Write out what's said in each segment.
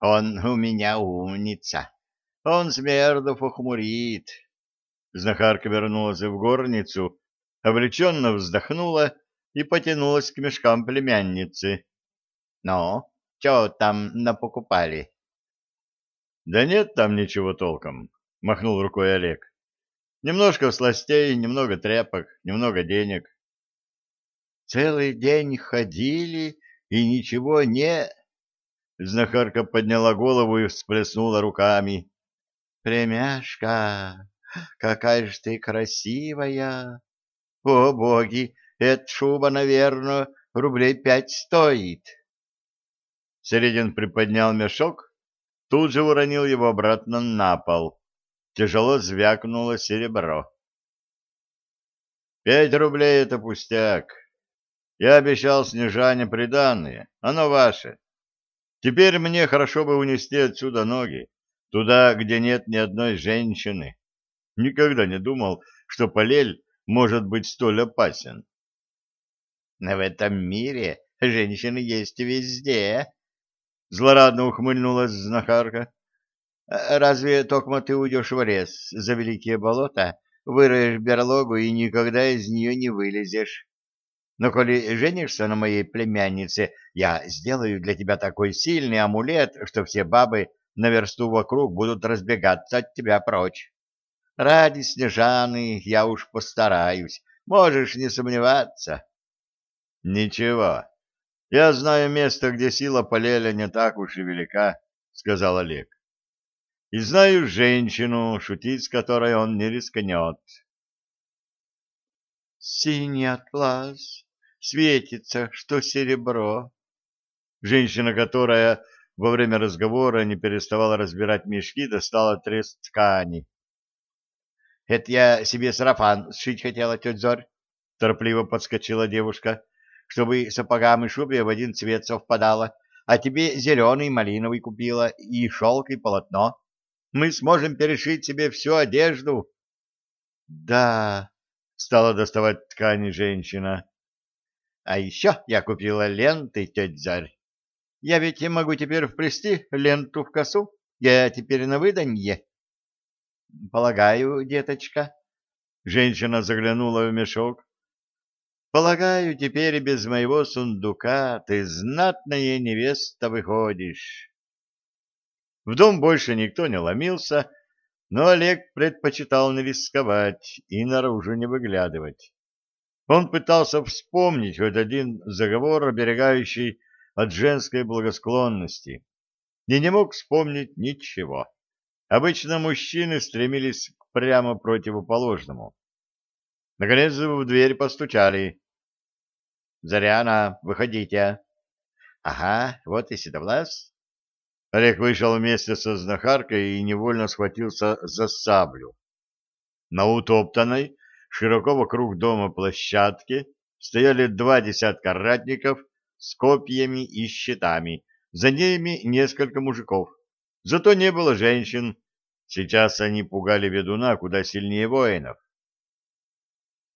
Он у меня умница. Он смердов ухмурит. Знахарка вернулась в горницу, облегченно вздохнула и потянулась к мешкам племянницы. — Ну, что там напокупали? — Да нет там ничего толком, — махнул рукой Олег. — Немножко сластей, немного тряпок, немного денег. — Целый день ходили и ничего не... Знахарка подняла голову и всплеснула руками. — Племяшка, какая же ты красивая! О, боги, эта шуба, наверное, рублей пять стоит. Середин приподнял мешок, тут же уронил его обратно на пол. Тяжело звякнуло серебро. Пять рублей — это пустяк. Я обещал Снежане приданное, оно ваше. Теперь мне хорошо бы унести отсюда ноги, туда, где нет ни одной женщины. Никогда не думал, что Полель может быть столь опасен. Но в этом мире женщины есть везде. Злорадно ухмыльнулась знахарка. Разве только ты уйдешь в лес за великие болота, выроешь берлогу и никогда из нее не вылезешь? Но коли женишься на моей племяннице, я сделаю для тебя такой сильный амулет, что все бабы на версту вокруг будут разбегаться от тебя прочь. Ради Снежаны я уж постараюсь, можешь не сомневаться. — Ничего, я знаю место, где сила Полеля не так уж и велика, — сказал Олег. — И знаю женщину, шутить с которой он не рискнет. — Синий атлас, светится, что серебро. Женщина, которая во время разговора не переставала разбирать мешки, достала треск ткани — Это я себе сарафан сшить хотела, тетя Зорь, — торопливо подскочила девушка, — чтобы сапогам и шубе в один цвет совпадало, а тебе зеленый малиновый купила и шелк, и полотно. Мы сможем перешить себе всю одежду. — Да, — стала доставать ткани женщина. — А еще я купила ленты, тетя Зарь. Я ведь могу теперь вплести ленту в косу. Я теперь на выданье. — Полагаю, деточка. Женщина заглянула в мешок. — Полагаю, теперь без моего сундука ты знатная невеста выходишь. В дом больше никто не ломился, но Олег предпочитал не рисковать и наружу не выглядывать. Он пытался вспомнить хоть один заговор, оберегающий от женской благосклонности, и не мог вспомнить ничего. Обычно мужчины стремились к прямо противоположному. Наконец в дверь постучали. «Заряна, выходите!» «Ага, вот и Седовлас». Олег вышел вместе со знахаркой и невольно схватился за саблю. На утоптанной, широко вокруг дома площадке стояли два десятка ратников с копьями и щитами, за ними несколько мужиков. Зато не было женщин. Сейчас они пугали ведуна куда сильнее воинов.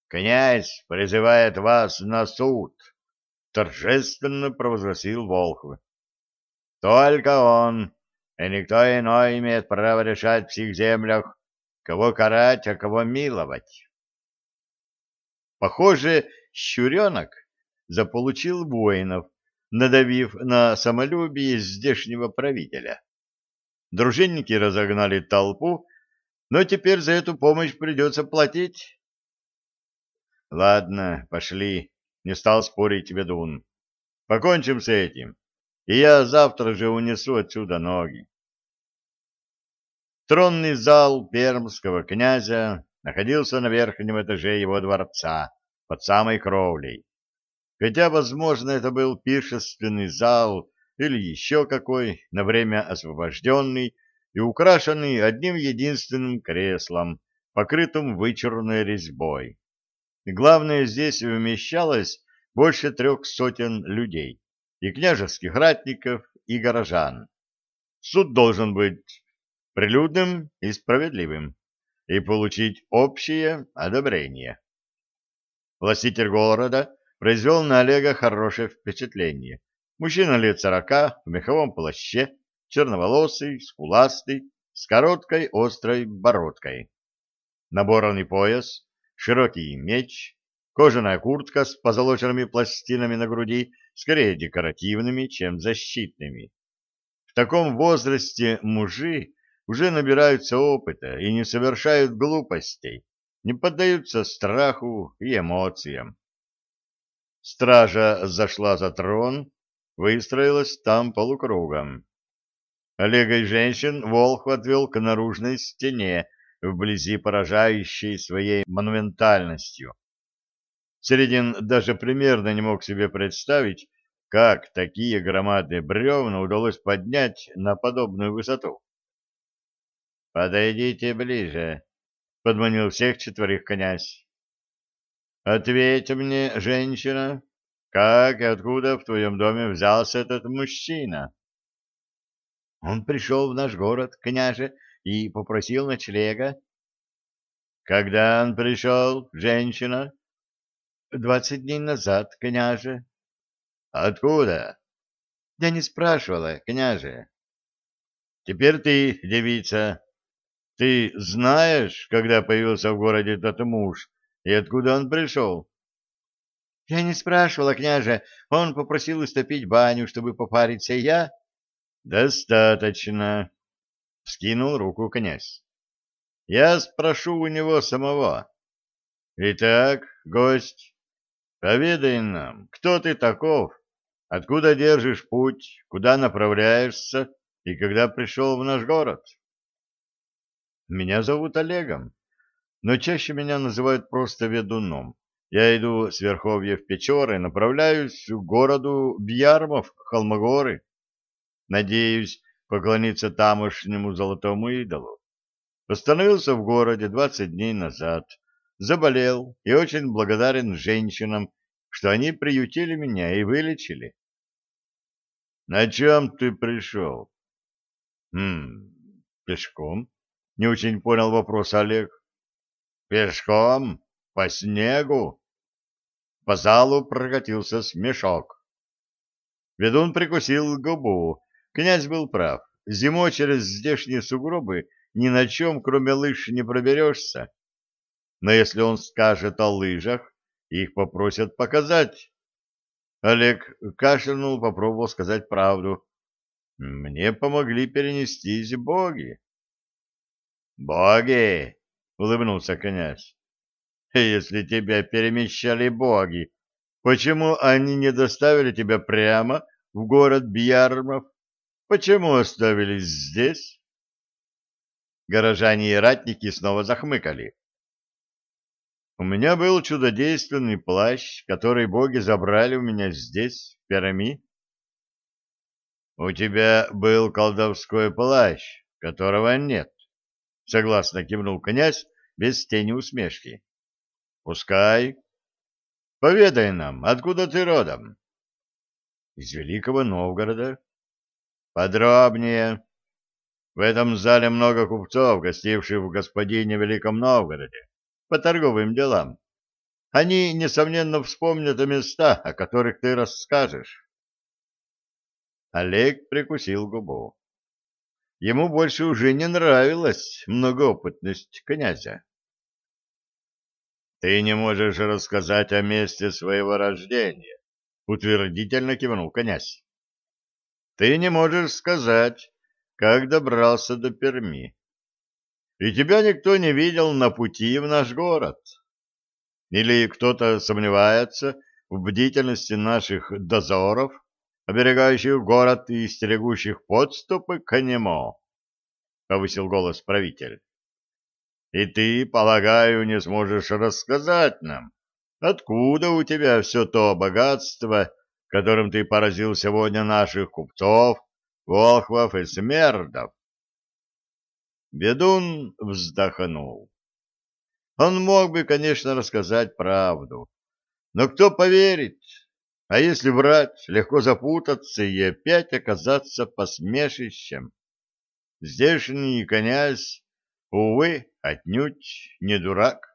«Князь призывает вас на суд!» — торжественно провозгласил Волхв. «Только он, и никто иной имеет право решать в всех землях, кого карать, а кого миловать». Похоже, Щуренок заполучил воинов, надавив на самолюбие здешнего правителя. Дружинники разогнали толпу, но теперь за эту помощь придется платить. Ладно, пошли, не стал спорить ведун. Покончим с этим, и я завтра же унесу отсюда ноги. Тронный зал пермского князя находился на верхнем этаже его дворца, под самой кровлей. Хотя, возможно, это был пиршественный зал или еще какой, на время освобожденный и украшенный одним единственным креслом, покрытым вычурной резьбой. И главное, здесь вмещалось больше трех сотен людей, и княжеских ратников, и горожан. Суд должен быть прилюдным и справедливым, и получить общее одобрение. Властитель города произвел на Олега хорошее впечатление. Мужчина лет сорока, в меховом плаще, черноволосый, скуластый, с короткой острой бородкой. Наборный пояс, широкий меч, кожаная куртка с позолоченными пластинами на груди, скорее декоративными, чем защитными. В таком возрасте мужи уже набираются опыта и не совершают глупостей, не поддаются страху и эмоциям. Стража зашла за трон, выстроилась там полукругом. Олега и женщин Волх отвел к наружной стене, вблизи поражающей своей монументальностью. Середин даже примерно не мог себе представить, как такие громадные бревна удалось поднять на подобную высоту. «Подойдите ближе», — подманил всех четверых князь. «Ответь мне, женщина, как и откуда в твоем доме взялся этот мужчина?» «Он пришел в наш город, княже, и попросил ночлега». «Когда он пришел, женщина?» «Двадцать дней назад, княже». «Откуда?» «Я не спрашивала, княже». «Теперь ты, девица, ты знаешь, когда появился в городе этот муж и откуда он пришел? — Я не спрашивала, княже. Он попросил истопить баню, чтобы попариться я. — Достаточно, — скинул руку князь. — Я спрошу у него самого. Итак, гость, поведай нам, кто ты таков, откуда держишь путь, куда направляешься и когда пришел в наш город? — меня зовут Олегом, но чаще меня называют просто ведуном. Я иду с Верховья в Печоры, направляюсь к городу Бьярмов, Холмогоры. Надеюсь поклониться тамошнему золотому идолу. Остановился в городе двадцать дней назад, заболел и очень благодарен женщинам, что они приютили меня и вылечили. — На чем ты пришел? — Хм, пешком. Не очень понял вопрос Олег. Пешком? По снегу? По залу прокатился смешок. Ведун прикусил губу. Князь был прав. Зимой через здешние сугробы ни на чем, кроме лыж, не проберешься. Но если он скажет о лыжах, их попросят показать. Олег кашлянул, попробовал сказать правду. Мне помогли перенестись боги. «Боги!» — улыбнулся князь. «Если тебя перемещали боги, почему они не доставили тебя прямо в город Бьярмов? Почему оставили здесь?» Горожане и ратники снова захмыкали. «У меня был чудодейственный плащ, который боги забрали у меня здесь, в Перми». «У тебя был колдовской плащ, которого нет. — согласно кивнул князь без тени усмешки. — Пускай. — Поведай нам, откуда ты родом? — Из Великого Новгорода. — Подробнее. В этом зале много купцов, гостивших в господине Великом Новгороде, по торговым делам. Они, несомненно, вспомнят о местах, о которых ты расскажешь. Олег прикусил губу. Ему больше уже не нравилась многоопытность князя. «Ты не можешь рассказать о месте своего рождения», — утвердительно кивнул князь. «Ты не можешь сказать, как добрался до Перми. И тебя никто не видел на пути в наш город. Или кто-то сомневается в бдительности наших дозоров, оберегающих город и стерегущих подступы к нему, — повысил голос правитель. — И ты, полагаю, не сможешь рассказать нам, откуда у тебя все то богатство, которым ты поразил сегодня наших купцов, волхвов и смердов. Бедун вздохнул. Он мог бы, конечно, рассказать правду, но кто поверит, а если врать, легко запутаться и опять оказаться посмешищем. Здешний князь, увы, отнюдь не дурак.